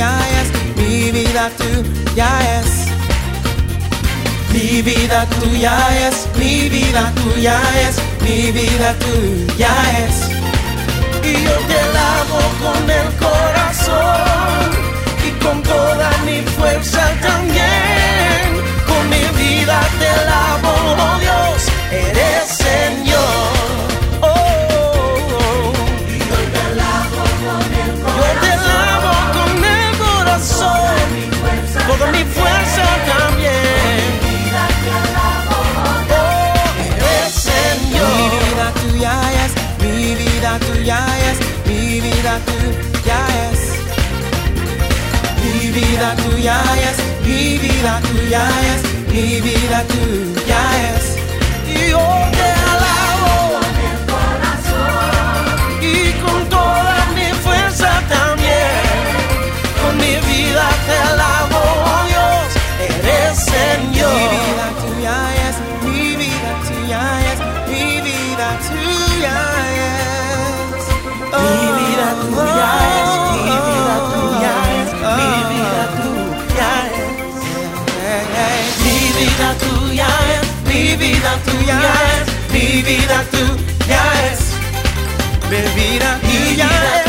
es, mi vida tuya es. Mi vida tuya es, mi vida tuya es, mi vida tuya es. Y yo te lavo con el corazón vida tuya es. Mi vida tuya es, mi vida tuya es, mi vida tuya es. Y yo te mi vida tuya es, mi vida tuya es. Mi vida tuya es.